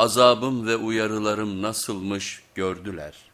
azabım ve uyarılarım nasılmış gördüler.''